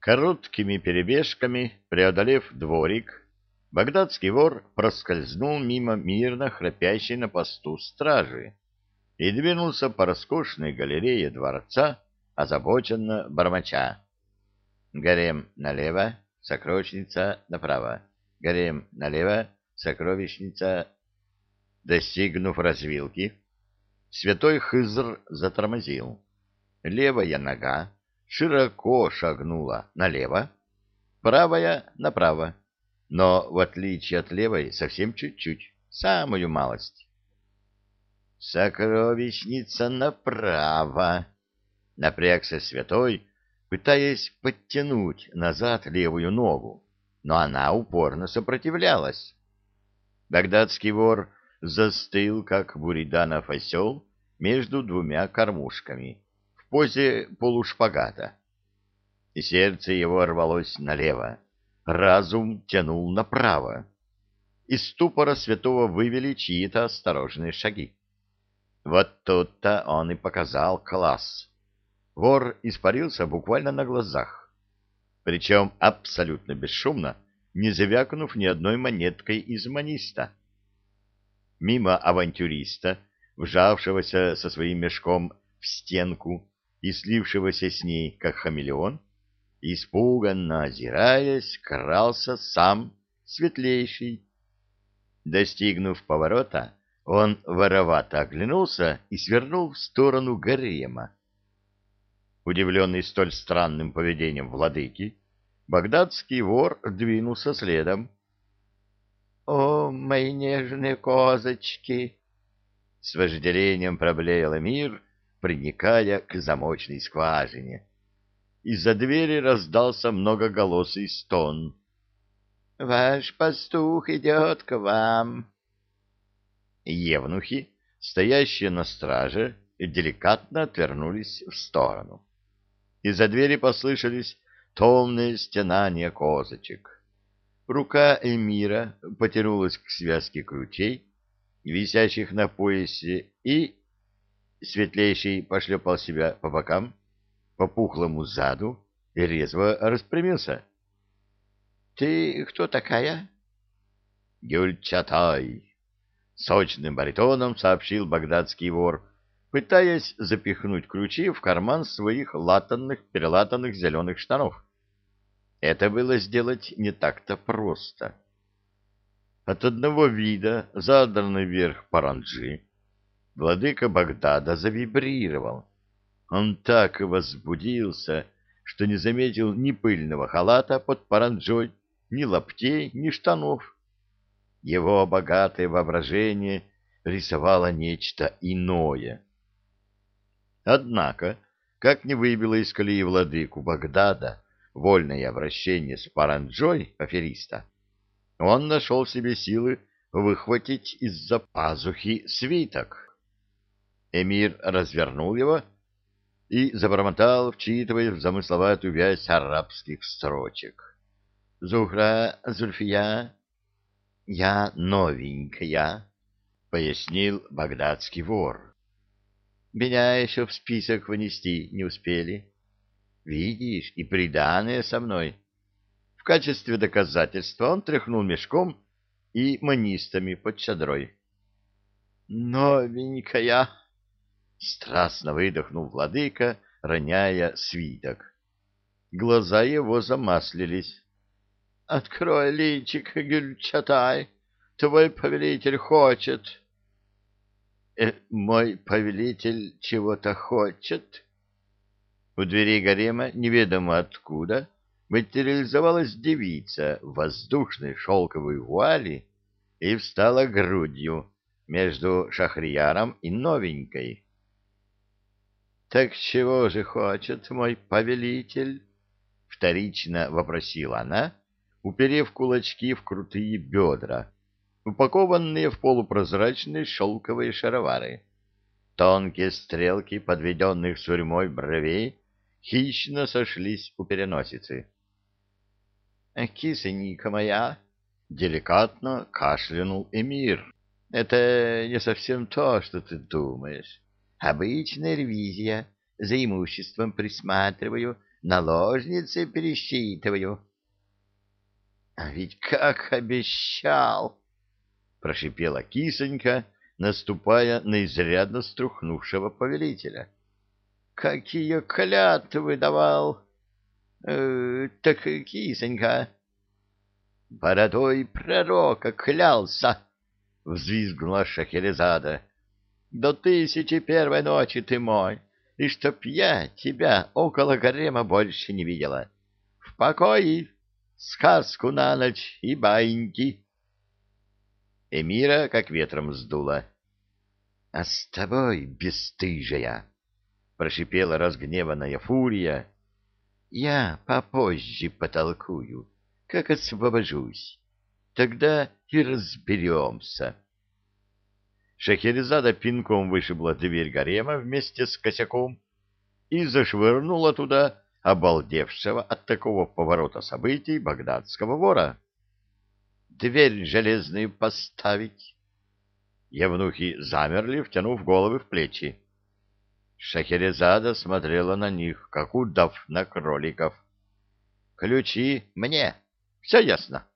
Короткими перебежками, преодолев дворик, багдадский вор проскользнул мимо мирно храпящей на посту стражи и двинулся по роскошной галерее дворца, озабоченно бормоча. Гарем налево, сокровищница направо. Гарем налево, сокровищница... Достигнув развилки, святой Хызр затормозил. Левая нога широко шагнула налево, правая направо, но, в отличие от левой, совсем чуть-чуть, самую малость. «Сокровищница направо!» — напрягся святой, пытаясь подтянуть назад левую ногу, но она упорно сопротивлялась. Багдадский вор застыл, как буриданов осел, между двумя кормушками — позе полушпагата. И сердце его рвалось налево, разум тянул направо. Из ступора святого вывели чьи-то осторожные шаги. Вот тут-то он и показал класс. Вор испарился буквально на глазах, причем абсолютно бесшумно, не завякнув ни одной монеткой из маниста. Мимо авантюриста, вжавшегося со своим мешком в стенку, и слившегося с ней, как хамелеон, испуганно озираясь, крался сам светлейший. Достигнув поворота, он воровато оглянулся и свернул в сторону гарема. Удивленный столь странным поведением владыки, багдадский вор двинулся следом. — О, мои нежные козочки! — с вожделением проблеял мир проникая к замочной скважине. Из-за двери раздался многоголосый стон. — Ваш пастух идет к вам. Евнухи, стоящие на страже, деликатно отвернулись в сторону. Из-за двери послышались томные стенания козочек. Рука Эмира потянулась к связке ключей, висящих на поясе, и Светлейший пошлепал себя по бокам, по пухлому заду и резво распрямился. — Ты кто такая? — Гюльчатай, — сочным баритоном сообщил багдадский вор, пытаясь запихнуть ключи в карман своих латанных-перелатанных зеленых штанов. Это было сделать не так-то просто. От одного вида, задранный вверх паранджи, владыка Багдада завибрировал. Он так возбудился, что не заметил ни пыльного халата под паранджой, ни лаптей, ни штанов. Его богатое воображение рисовало нечто иное. Однако, как не выбило из колеи владыку Багдада вольное обращение с паранджой афериста, он нашел в себе силы выхватить из-за пазухи свиток. Эмир развернул его и забормотал, вчитывая в замысловатую вязь арабских строчек. «Зухра, Зульфия, я новенькая», — пояснил багдадский вор. «Меня еще в список внести не успели. Видишь, и приданное со мной». В качестве доказательства он тряхнул мешком и манистами под чадрой. «Новенькая!» Страстно выдохнул владыка, роняя свиток. Глаза его замаслились. — Открой личик, Гюльчатай, твой повелитель хочет. Э, — Мой повелитель чего-то хочет? У двери гарема, неведомо откуда, материализовалась девица в воздушной шелковой вуали и встала грудью между Шахрияром и новенькой. Так чего же хочет мой повелитель? Вторично вопросила она, уперев кулачки в крутые бедра, упакованные в полупрозрачные шелковые шаровары. Тонкие стрелки подведенных сурьмой бровей хищно сошлись у переносицы. — Кисонька моя! — деликатно кашлянул Эмир. — Это не совсем то, что ты думаешь. Обычная ревизия. За имуществом присматриваю, наложницы пересчитываю. — А ведь как обещал! — прошипела кисонька, наступая на изрядно струхнувшего повелителя. — Какие клятвы давал! Э, — Так, кисонька... — Бородой пророка клялся! — взвизгнула Шахерезада. — До тысячи первой ночи ты мой, и чтоб я тебя около гарема больше не видела. В покое, сказку на ночь и баиньки. Эмира как ветром сдуло. — А с тобой, бесстыжая! — прошипела разгневанная фурия. — Я попозже потолкую, как освобожусь. Тогда и разберемся. Шахерезада пинком вышибла дверь гарема вместе с косяком и зашвырнула туда обалдевшего от такого поворота событий багдадского вора дверь железную поставить. Евнухи замерли, втянув головы в плечи. Шахерезада смотрела на них, как удав на кроликов. — Ключи мне. Все ясно.